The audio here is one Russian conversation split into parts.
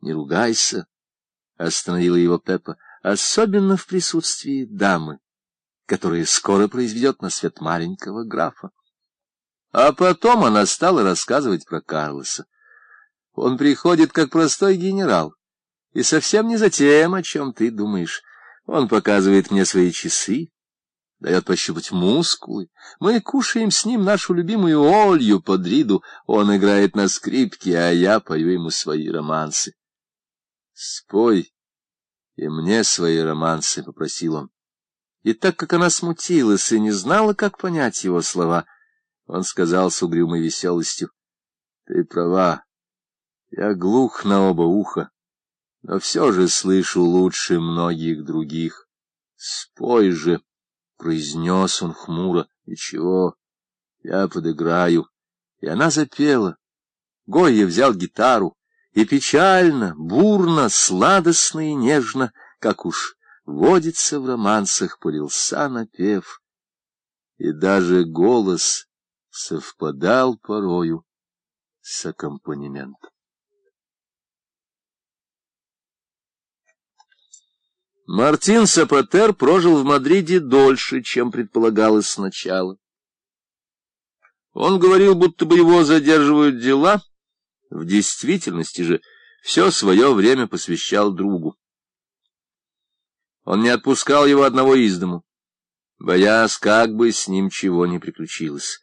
Не ругайся, — остановила его Пеппа, — особенно в присутствии дамы, которая скоро произведет на свет маленького графа. А потом она стала рассказывать про Карлоса. Он приходит как простой генерал, и совсем не за тем, о чем ты думаешь. Он показывает мне свои часы, дает пощупать мускулы. Мы кушаем с ним нашу любимую Олью под риду. Он играет на скрипке, а я пою ему свои романсы. — Спой и мне свои романсы, — попросил он. И так как она смутилась и не знала, как понять его слова, он сказал с угрюмой веселостью, — Ты права, я глух на оба уха, но все же слышу лучше многих других. Спой же! — произнес он хмуро. — Ничего, я подыграю. И она запела. Гойя взял гитару, и печально, бурно, сладостно и нежно, как уж водится в романсах, полился напев. И даже голос совпадал порою с аккомпанементом. Мартин Сапатер прожил в Мадриде дольше, чем предполагалось сначала. Он говорил, будто бы его задерживают дела, в действительности же все свое время посвящал другу. Он не отпускал его одного из дому, боясь, как бы с ним чего не приключилось.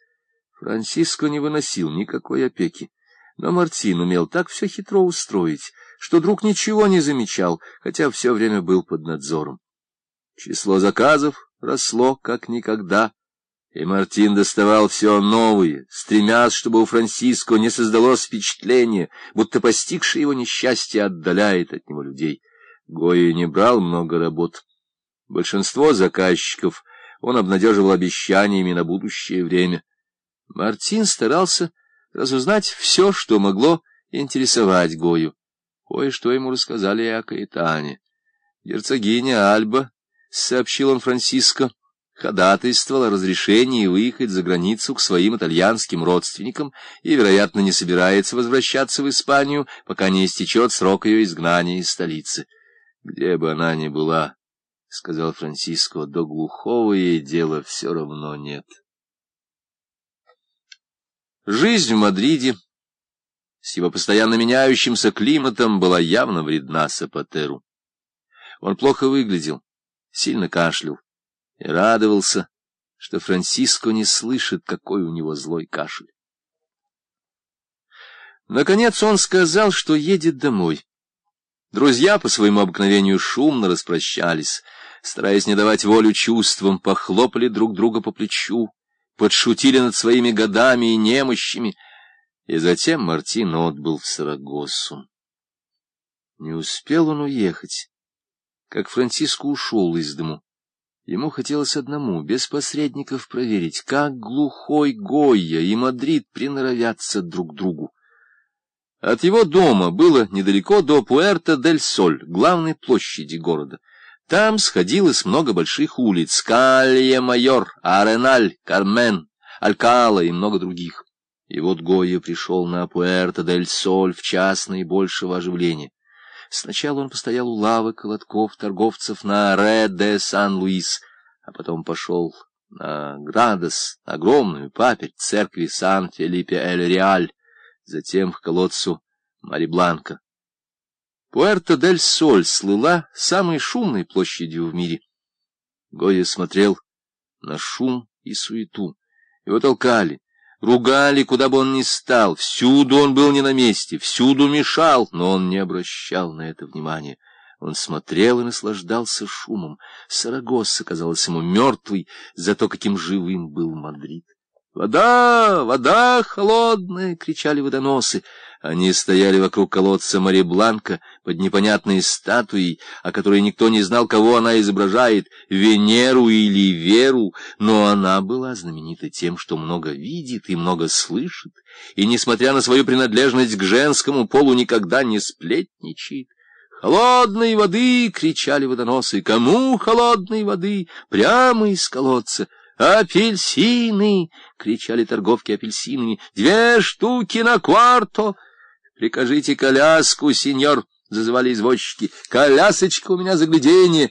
Франциско не выносил никакой опеки, но Мартин умел так все хитро устроить — что друг ничего не замечал, хотя все время был под надзором. Число заказов росло как никогда, и Мартин доставал все новые, стремясь, чтобы у Франциско не создалось впечатление, будто постигшее его несчастье отдаляет от него людей. Гоя не брал много работ. Большинство заказчиков он обнадеживал обещаниями на будущее время. Мартин старался разузнать все, что могло интересовать Гою. Кое-что ему рассказали о Каэтане. Герцогиня Альба, — сообщил он Франциско, — ходатайствовала о разрешении выехать за границу к своим итальянским родственникам и, вероятно, не собирается возвращаться в Испанию, пока не истечет срок ее изгнания из столицы. — Где бы она ни была, — сказал Франциско, — до глухого ей дела все равно нет. Жизнь в Мадриде с его постоянно меняющимся климатом была явно вредна Сапатеру. Он плохо выглядел, сильно кашлял и радовался, что Франциско не слышит, какой у него злой кашель. Наконец он сказал, что едет домой. Друзья по своему обыкновению шумно распрощались, стараясь не давать волю чувствам, похлопали друг друга по плечу, подшутили над своими годами и немощами — и затем Мартин отбыл в Сарагоссу. Не успел он уехать, как Франциско ушел из дому. Ему хотелось одному, без посредников, проверить, как глухой Гойя и Мадрид приноровятся друг к другу. От его дома было недалеко до Пуэрта-дель-Соль, главной площади города. Там сходилось много больших улиц — Калье-Майор, Ареналь, Кармен, Алькала и много других. И вот Гойя пришел на Пуэрто-дель-Соль в час наибольшего оживления. Сначала он постоял у лавы колотков торговцев на Ре-де-Сан-Луис, а потом пошел на Градос, огромную паперть церкви Сан-Фелипе-эль-Реаль, затем к колодцу Мари-Бланка. Пуэрто-дель-Соль слыла самой шумной площадью в мире. Гойя смотрел на шум и суету. Его толкали, Ругали, куда бы он ни стал, всюду он был не на месте, всюду мешал, но он не обращал на это внимания. Он смотрел и наслаждался шумом. Сарагосса казалась ему мертвой, зато каким живым был Мадрид. «Вода! Вода холодная!» — кричали водоносы. Они стояли вокруг колодца Мари-Бланка под непонятной статуей, о которой никто не знал, кого она изображает, Венеру или Веру, но она была знаменита тем, что много видит и много слышит, и, несмотря на свою принадлежность к женскому полу, никогда не сплетничает. «Холодной воды!» — кричали водоносы. «Кому холодной воды? Прямо из колодца!» «Апельсины!» — кричали торговки апельсинами. «Две штуки на кварто!» «Прикажите коляску, сеньор!» — зазывали извозчики. «Колясочка у меня загляденье!»